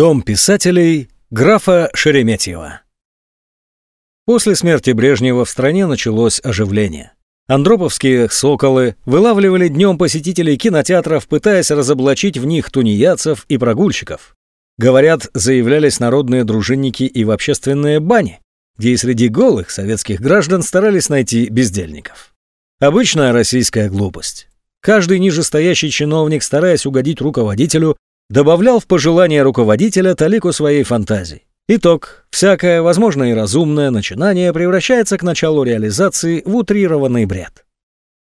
Дом писателей графа Шереметьева. После смерти Брежнева в стране началось оживление. Андроповские «соколы» вылавливали днем посетителей кинотеатров, пытаясь разоблачить в них тунеядцев и прогульщиков. Говорят, заявлялись народные дружинники и в общественные бани, где и среди голых советских граждан старались найти бездельников. Обычная российская глупость. Каждый нижестоящий чиновник, стараясь угодить руководителю, добавлял в пожелания руководителя талику своей фантазии. Итог. Всякое, возможно и разумное, начинание превращается к началу реализации в утрированный бред.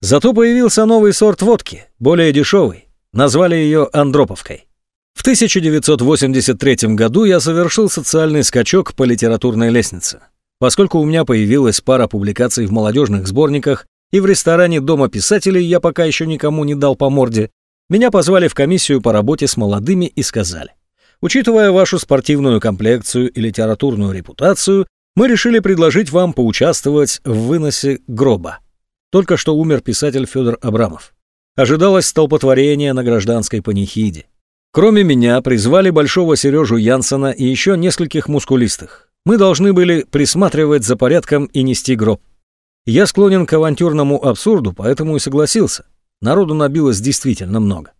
Зато появился новый сорт водки, более дешевый. Назвали ее Андроповкой. В 1983 году я совершил социальный скачок по литературной лестнице. Поскольку у меня появилась пара публикаций в молодежных сборниках, и в ресторане Дома писателей я пока еще никому не дал по морде, меня позвали в комиссию по работе с молодыми и сказали, учитывая вашу спортивную комплекцию и литературную репутацию, мы решили предложить вам поучаствовать в выносе гроба. Только что умер писатель Федор Абрамов. Ожидалось столпотворение на гражданской панихиде. Кроме меня призвали большого Сережу Янсона и еще нескольких мускулистых. Мы должны были присматривать за порядком и нести гроб. Я склонен к авантюрному абсурду, поэтому и согласился. Народу набилось действительно много.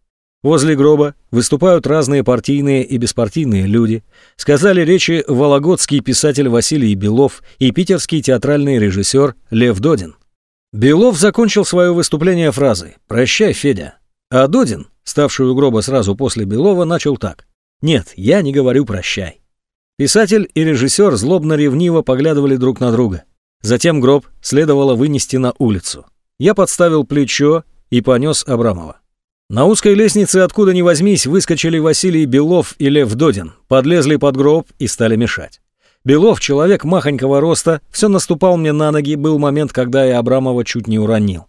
Возле гроба выступают разные партийные и беспартийные люди. Сказали речи вологодский писатель Василий Белов и питерский театральный режиссер Лев Додин. Белов закончил свое выступление фразой «Прощай, Федя». А Додин, ставший у гроба сразу после Белова, начал так «Нет, я не говорю прощай». Писатель и режиссер злобно-ревниво поглядывали друг на друга. Затем гроб следовало вынести на улицу. Я подставил плечо и понес Абрамова. На узкой лестнице, откуда ни возьмись, выскочили Василий Белов и Лев Додин, подлезли под гроб и стали мешать. Белов, человек махонького роста, все наступал мне на ноги, был момент, когда я Абрамова чуть не уронил.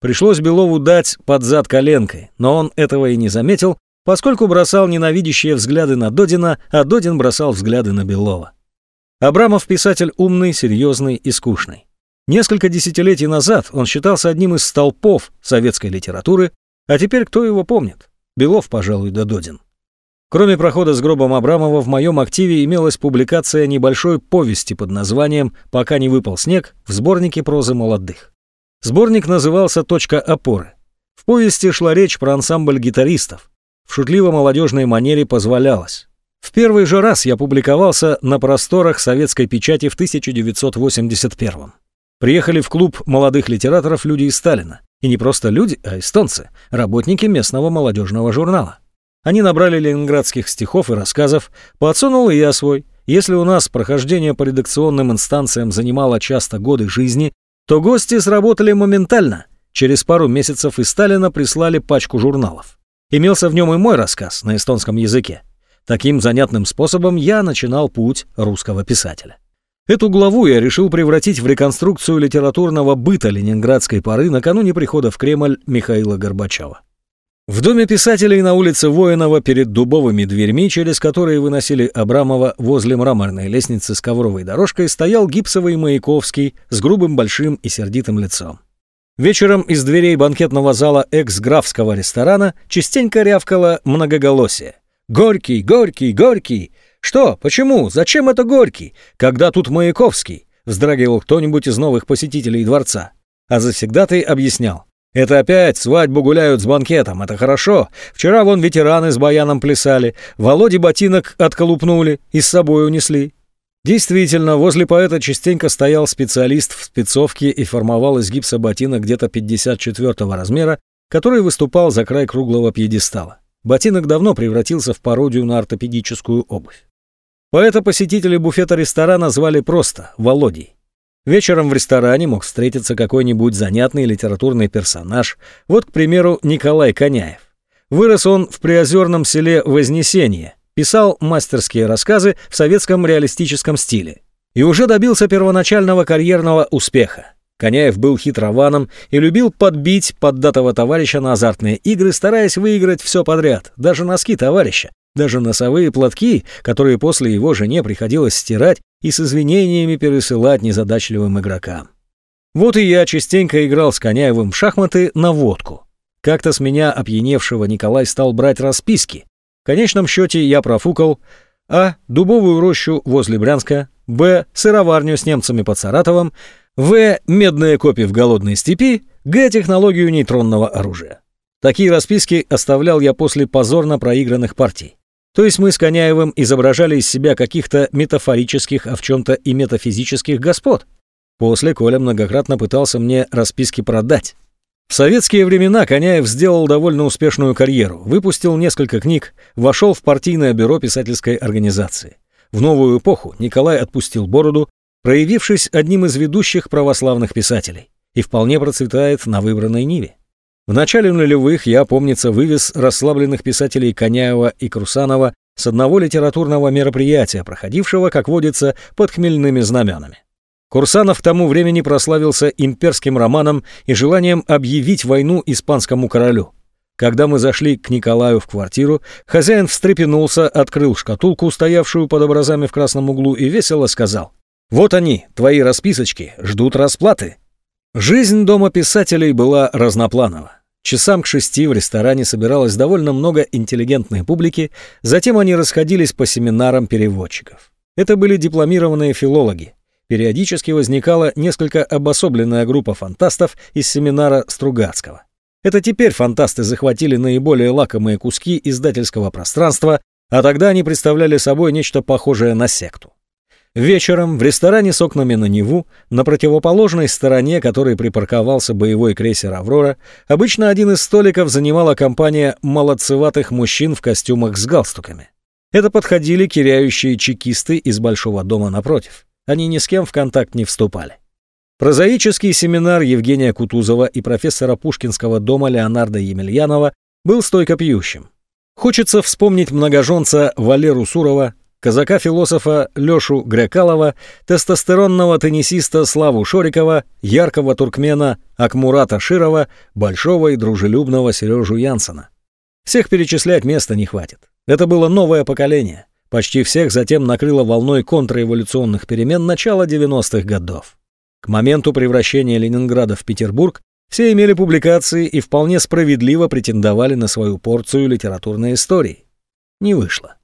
Пришлось Белову дать под зад коленкой, но он этого и не заметил, поскольку бросал ненавидящие взгляды на Додина, а Додин бросал взгляды на Белова. Абрамов писатель умный, серьезный и скучный. Несколько десятилетий назад он считался одним из столпов советской литературы, а теперь кто его помнит? Белов, пожалуй, да Додин. Кроме прохода с гробом Абрамова, в моем активе имелась публикация небольшой повести под названием «Пока не выпал снег» в сборнике прозы молодых. Сборник назывался «Точка опоры». В повести шла речь про ансамбль гитаристов. В шутливо-молодежной манере позволялось. В первый же раз я публиковался на просторах советской печати в 1981 -м. Приехали в клуб молодых литераторов люди из Сталина. И не просто люди, а эстонцы, работники местного молодежного журнала. Они набрали ленинградских стихов и рассказов, подсунул и я свой. Если у нас прохождение по редакционным инстанциям занимало часто годы жизни, то гости сработали моментально. Через пару месяцев из Сталина прислали пачку журналов. Имелся в нем и мой рассказ на эстонском языке. Таким занятным способом я начинал путь русского писателя. Эту главу я решил превратить в реконструкцию литературного быта ленинградской поры накануне прихода в Кремль Михаила Горбачева. В доме писателей на улице Воинова перед дубовыми дверьми, через которые выносили Абрамова возле мраморной лестницы с ковровой дорожкой, стоял гипсовый Маяковский с грубым большим и сердитым лицом. Вечером из дверей банкетного зала экс-графского ресторана частенько рявкало многоголосие. «Горький, горький, горький!» «Что? Почему? Зачем это Горький? Когда тут Маяковский?» — вздрагивал кто-нибудь из новых посетителей дворца. А завсегдатый объяснял. «Это опять свадьбу гуляют с банкетом, это хорошо. Вчера вон ветераны с баяном плясали, Володе ботинок отколупнули и с собой унесли». Действительно, возле поэта частенько стоял специалист в спецовке и формовал из гипса ботинок где-то 54 размера, который выступал за край круглого пьедестала. Ботинок давно превратился в пародию на ортопедическую обувь. Поэта посетители буфета ресторана звали просто Володей. Вечером в ресторане мог встретиться какой-нибудь занятный литературный персонаж, вот, к примеру, Николай Коняев. Вырос он в приозерном селе Вознесение, писал мастерские рассказы в советском реалистическом стиле и уже добился первоначального карьерного успеха. Коняев был хитрованом и любил подбить поддатого товарища на азартные игры, стараясь выиграть все подряд, даже носки товарища, даже носовые платки, которые после его жене приходилось стирать и с извинениями пересылать незадачливым игрокам. Вот и я частенько играл с Коняевым в шахматы на водку. Как-то с меня опьяневшего Николай стал брать расписки. В конечном счете я профукал А. Дубовую рощу возле Брянска. Б. Сыроварню с немцами под Саратовом. В. Медные копии в голодной степи. Г. Технологию нейтронного оружия. Такие расписки оставлял я после позорно проигранных партий. То есть мы с Коняевым изображали из себя каких-то метафорических, а в чем-то и метафизических господ. После Коля многократно пытался мне расписки продать. В советские времена Коняев сделал довольно успешную карьеру, выпустил несколько книг, вошел в партийное бюро писательской организации. В новую эпоху Николай отпустил бороду, проявившись одним из ведущих православных писателей, и вполне процветает на выбранной ниве. В начале нулевых я, помнится, вывез расслабленных писателей Коняева и Крусанова с одного литературного мероприятия, проходившего, как водится, под хмельными знаменами. Курсанов к тому времени прославился имперским романом и желанием объявить войну испанскому королю. Когда мы зашли к Николаю в квартиру, хозяин встрепенулся, открыл шкатулку, стоявшую под образами в красном углу, и весело сказал. «Вот они, твои расписочки, ждут расплаты». Жизнь дома писателей была разнопланова. Часам к шести в ресторане собиралось довольно много интеллигентной публики, затем они расходились по семинарам переводчиков. Это были дипломированные филологи, периодически возникала несколько обособленная группа фантастов из семинара Стругацкого. Это теперь фантасты захватили наиболее лакомые куски издательского пространства, а тогда они представляли собой нечто похожее на секту. Вечером в ресторане с окнами на Неву, на противоположной стороне, которой припарковался боевой крейсер «Аврора», обычно один из столиков занимала компания молодцеватых мужчин в костюмах с галстуками. Это подходили киряющие чекисты из большого дома напротив. Они ни с кем в контакт не вступали. Прозаический семинар Евгения Кутузова и профессора Пушкинского дома Леонарда Емельянова был стойко пьющим. Хочется вспомнить многоженца Валеру Сурова, казака-философа Лёшу Грекалова, тестостеронного теннисиста Славу Шорикова, яркого туркмена Акмурата Широва, большого и дружелюбного Сережу Янсена. Всех перечислять места не хватит. Это было новое поколение. Почти всех затем накрыло волной контрреволюционных перемен начала 90-х годов. К моменту превращения Ленинграда в Петербург все имели публикации и вполне справедливо претендовали на свою порцию литературной истории. Не вышло.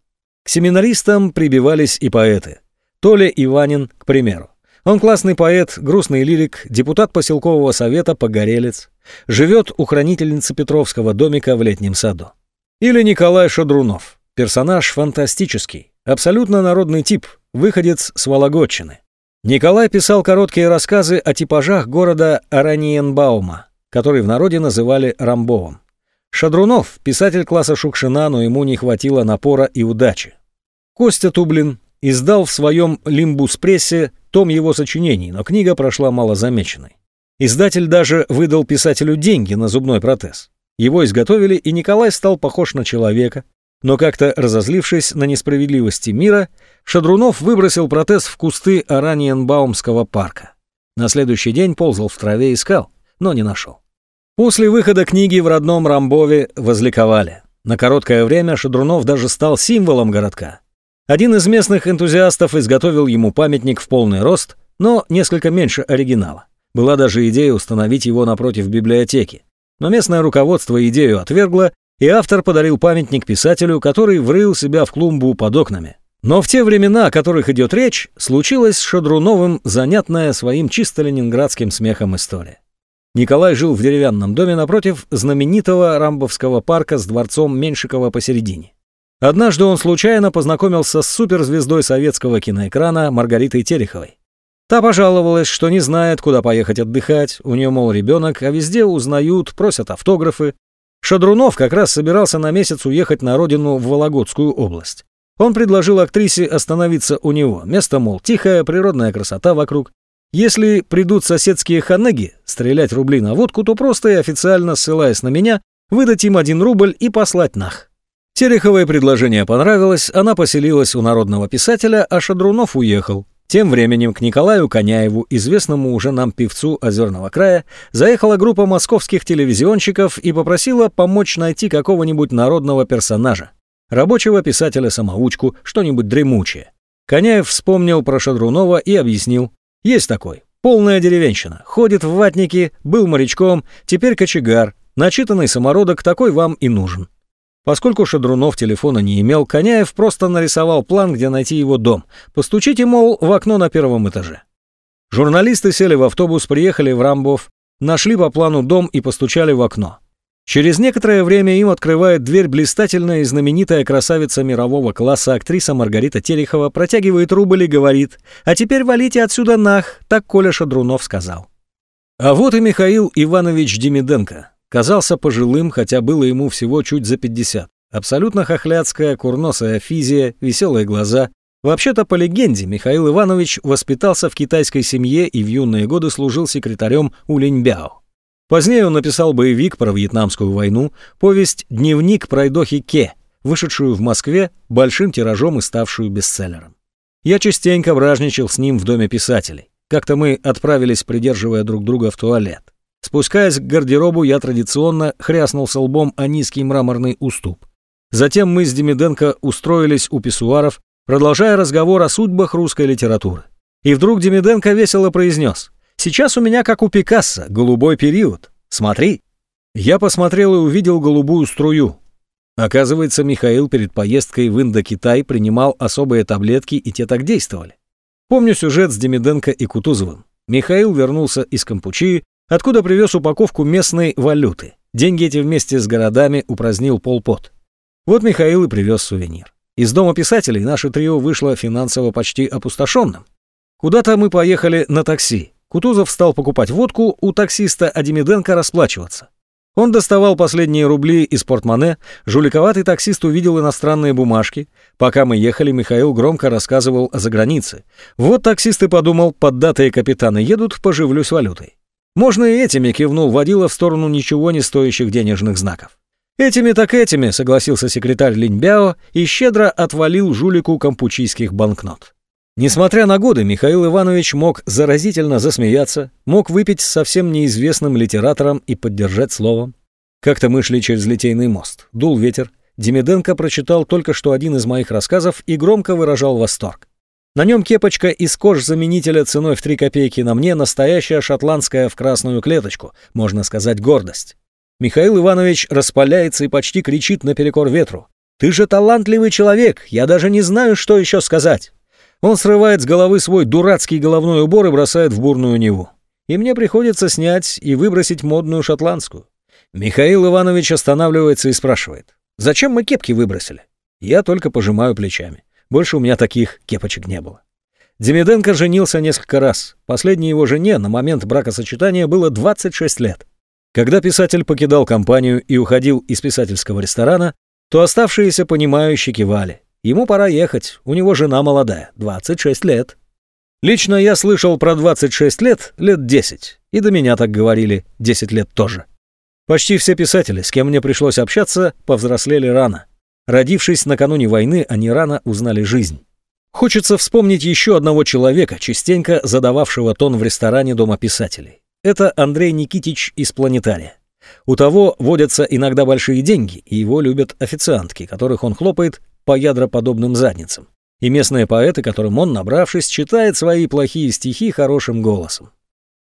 К семинаристам прибивались и поэты. Толя Иванин, к примеру. Он классный поэт, грустный лирик, депутат поселкового совета, погорелец. Живет у хранительницы Петровского домика в летнем саду. Или Николай Шадрунов, Персонаж фантастический, абсолютно народный тип, выходец с Вологодчины. Николай писал короткие рассказы о типажах города Араниенбаума, который в народе называли Рамбовым. Шадрунов – писатель класса Шукшина, но ему не хватило напора и удачи. Костя Тублин издал в своем «Лимбус-прессе» том его сочинений, но книга прошла малозамеченной. Издатель даже выдал писателю деньги на зубной протез. Его изготовили, и Николай стал похож на человека, но как-то разозлившись на несправедливости мира, Шадрунов выбросил протез в кусты Араньенбаумского парка. На следующий день ползал в траве и искал, но не нашел. После выхода книги в родном Рамбове возликовали. На короткое время Шадрунов даже стал символом городка. Один из местных энтузиастов изготовил ему памятник в полный рост, но несколько меньше оригинала. Была даже идея установить его напротив библиотеки. Но местное руководство идею отвергло и автор подарил памятник писателю, который врыл себя в клумбу под окнами. Но в те времена, о которых идет речь, случилось с Шадруновым занятная своим чисто ленинградским смехом история. Николай жил в деревянном доме напротив знаменитого Рамбовского парка с дворцом Меньшикова посередине. Однажды он случайно познакомился с суперзвездой советского киноэкрана Маргаритой Тереховой. Та пожаловалась, что не знает, куда поехать отдыхать, у нее, мол, ребенок, а везде узнают, просят автографы, Шадрунов как раз собирался на месяц уехать на родину в Вологодскую область. Он предложил актрисе остановиться у него. Место, мол, тихое, природная красота вокруг. Если придут соседские ханеги стрелять рубли на водку, то просто и официально, ссылаясь на меня, выдать им один рубль и послать нах. Тереховое предложение понравилось, она поселилась у народного писателя, а Шадрунов уехал. Тем временем к Николаю Коняеву, известному уже нам певцу Озерного края, заехала группа московских телевизионщиков и попросила помочь найти какого-нибудь народного персонажа. Рабочего писателя-самоучку, что-нибудь дремучее. Коняев вспомнил про Шадрунова и объяснил. Есть такой. Полная деревенщина. Ходит в ватнике, был морячком, теперь кочегар. Начитанный самородок такой вам и нужен. Поскольку Шадрунов телефона не имел, Коняев просто нарисовал план, где найти его дом. Постучите, мол, в окно на первом этаже. Журналисты сели в автобус, приехали в Рамбов, нашли по плану дом и постучали в окно. Через некоторое время им открывает дверь блистательная и знаменитая красавица мирового класса актриса Маргарита Терехова, протягивает рубль и говорит «А теперь валите отсюда нах», так Коля Шадрунов сказал. А вот и Михаил Иванович Демиденко. Казался пожилым, хотя было ему всего чуть за 50. Абсолютно хохлядская, курносая физия, веселые глаза. Вообще-то, по легенде, Михаил Иванович воспитался в китайской семье и в юные годы служил секретарем у Линьбяо. Позднее он написал боевик про Вьетнамскую войну, повесть «Дневник пройдохи Ке», вышедшую в Москве большим тиражом и ставшую бестселлером. Я частенько вражничал с ним в доме писателей. Как-то мы отправились, придерживая друг друга в туалет. Спускаясь к гардеробу, я традиционно хряснулся лбом о низкий мраморный уступ. Затем мы с Демиденко устроились у писсуаров, продолжая разговор о судьбах русской литературы. И вдруг Демиденко весело произнес «Сейчас у меня, как у Пикассо, голубой период. Смотри». Я посмотрел и увидел голубую струю. Оказывается, Михаил перед поездкой в Индокитай принимал особые таблетки, и те так действовали. Помню сюжет с Демиденко и Кутузовым. Михаил вернулся из Кампучии, откуда привез упаковку местной валюты. Деньги эти вместе с городами упразднил Полпот. Вот Михаил и привез сувенир. Из дома писателей наше трио вышло финансово почти опустошенным. Куда-то мы поехали на такси. Кутузов стал покупать водку у таксиста, а Демиденко расплачиваться. Он доставал последние рубли из портмоне, жуликоватый таксист увидел иностранные бумажки. Пока мы ехали, Михаил громко рассказывал о загранице. Вот таксист и подумал, поддатые капитаны едут, поживлюсь валютой. Можно и этими, кивнул водила в сторону ничего не стоящих денежных знаков. Этими так этими, согласился секретарь Линьбяо и щедро отвалил жулику кампучийских банкнот. Несмотря на годы, Михаил Иванович мог заразительно засмеяться, мог выпить с совсем неизвестным литератором и поддержать словом. Как-то мы шли через Литейный мост. Дул ветер. Демиденко прочитал только что один из моих рассказов и громко выражал восторг. На нем кепочка из кожзаменителя ценой в 3 копейки, на мне настоящая шотландская в красную клеточку, можно сказать, гордость. Михаил Иванович распаляется и почти кричит наперекор ветру. «Ты же талантливый человек, я даже не знаю, что еще сказать». Он срывает с головы свой дурацкий головной убор и бросает в бурную Неву. И мне приходится снять и выбросить модную шотландскую. Михаил Иванович останавливается и спрашивает. «Зачем мы кепки выбросили?» Я только пожимаю плечами. Больше у меня таких кепочек не было. Демиденко женился несколько раз. Последней его жене на момент бракосочетания было 26 лет. Когда писатель покидал компанию и уходил из писательского ресторана, то оставшиеся понимающие кивали. Ему пора ехать, у него жена молодая, 26 лет. Лично я слышал про 26 лет лет 10, и до меня так говорили 10 лет тоже. Почти все писатели, с кем мне пришлось общаться, повзрослели рано. Родившись накануне войны, они рано узнали жизнь. Хочется вспомнить еще одного человека, частенько задававшего тон в ресторане Дома писателей. Это Андрей Никитич из «Планетария». У того водятся иногда большие деньги, и его любят официантки, которых он хлопает по ядроподобным задницам, и местные поэты, которым он, набравшись, читает свои плохие стихи хорошим голосом.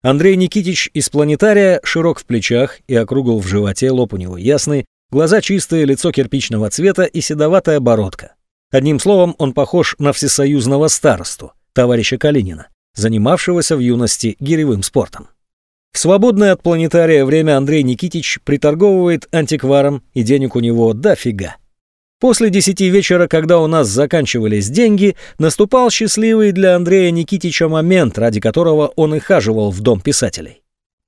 Андрей Никитич из «Планетария» широк в плечах и округл в животе, лоб у него ясный, Глаза чистые, лицо кирпичного цвета и седоватая бородка. Одним словом, он похож на всесоюзного старосту, товарища Калинина, занимавшегося в юности гиревым спортом. В свободное от планетария время Андрей Никитич приторговывает антикваром, и денег у него дофига. После десяти вечера, когда у нас заканчивались деньги, наступал счастливый для Андрея Никитича момент, ради которого он и хаживал в дом писателей.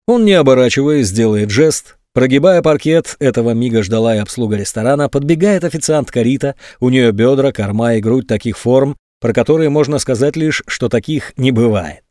Он, не оборачиваясь, делает жест, Прогибая паркет, этого мига ждала и обслуга ресторана, подбегает официантка Рита, у нее бедра, корма и грудь таких форм, про которые можно сказать лишь, что таких не бывает.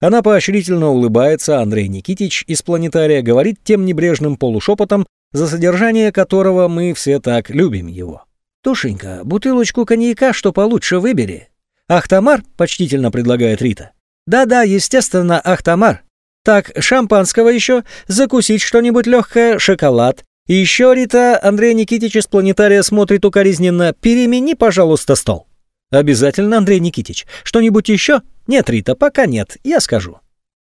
Она поощрительно улыбается, Андрей Никитич из планетария говорит тем небрежным полушепотом, за содержание которого мы все так любим его. «Тушенька, бутылочку коньяка, что получше выбери». «Ахтамар?» — почтительно предлагает Рита. «Да-да, естественно, Ахтамар. Так, шампанского еще, закусить что-нибудь легкое, шоколад. И еще, Рита, Андрей Никитич из планетария смотрит укоризненно. Перемени, пожалуйста, стол. Обязательно, Андрей Никитич. Что-нибудь еще? Нет, Рита, пока нет, я скажу.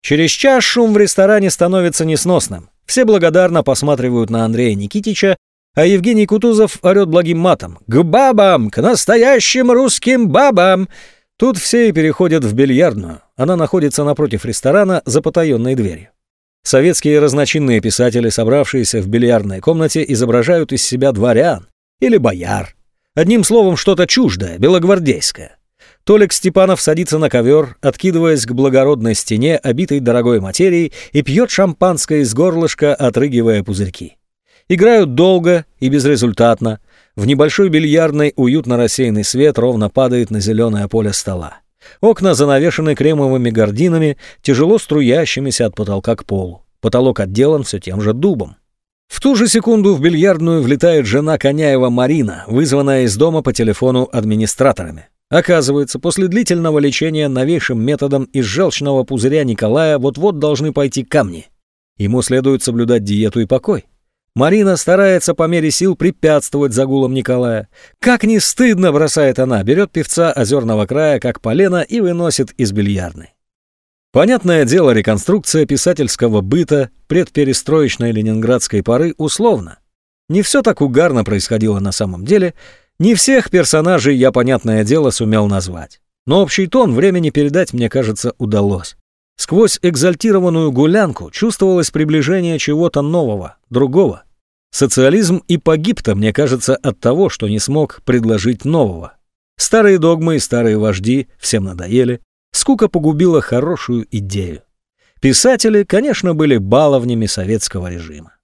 Через час шум в ресторане становится несносным. Все благодарно посматривают на Андрея Никитича, А Евгений Кутузов орет благим матом. «К бабам! К настоящим русским бабам!» Тут все и переходят в бильярдную. Она находится напротив ресторана за потаенной дверью. Советские разночинные писатели, собравшиеся в бильярдной комнате, изображают из себя дворян или бояр. Одним словом, что-то чуждое, белогвардейское. Толик Степанов садится на ковер, откидываясь к благородной стене, обитой дорогой материей, и пьет шампанское из горлышка, отрыгивая пузырьки. Играют долго и безрезультатно. В небольшой бильярдной уютно рассеянный свет ровно падает на зеленое поле стола. Окна занавешены кремовыми гардинами, тяжело струящимися от потолка к полу. Потолок отделан все тем же дубом. В ту же секунду в бильярдную влетает жена Коняева Марина, вызванная из дома по телефону администраторами. Оказывается, после длительного лечения новейшим методом из желчного пузыря Николая вот-вот должны пойти камни. Ему следует соблюдать диету и покой. Марина старается по мере сил препятствовать загулам Николая. Как не стыдно, бросает она, берет певца озерного края как полено и выносит из бильярдной. Понятное дело, реконструкция писательского быта предперестроечной ленинградской поры условно. Не все так угарно происходило на самом деле, не всех персонажей я, понятное дело, сумел назвать. Но общий тон времени передать, мне кажется, удалось. Сквозь экзальтированную гулянку чувствовалось приближение чего-то нового, другого. Социализм и погиб-то, мне кажется, от того, что не смог предложить нового. Старые догмы и старые вожди всем надоели. Скука погубила хорошую идею. Писатели, конечно, были баловнями советского режима.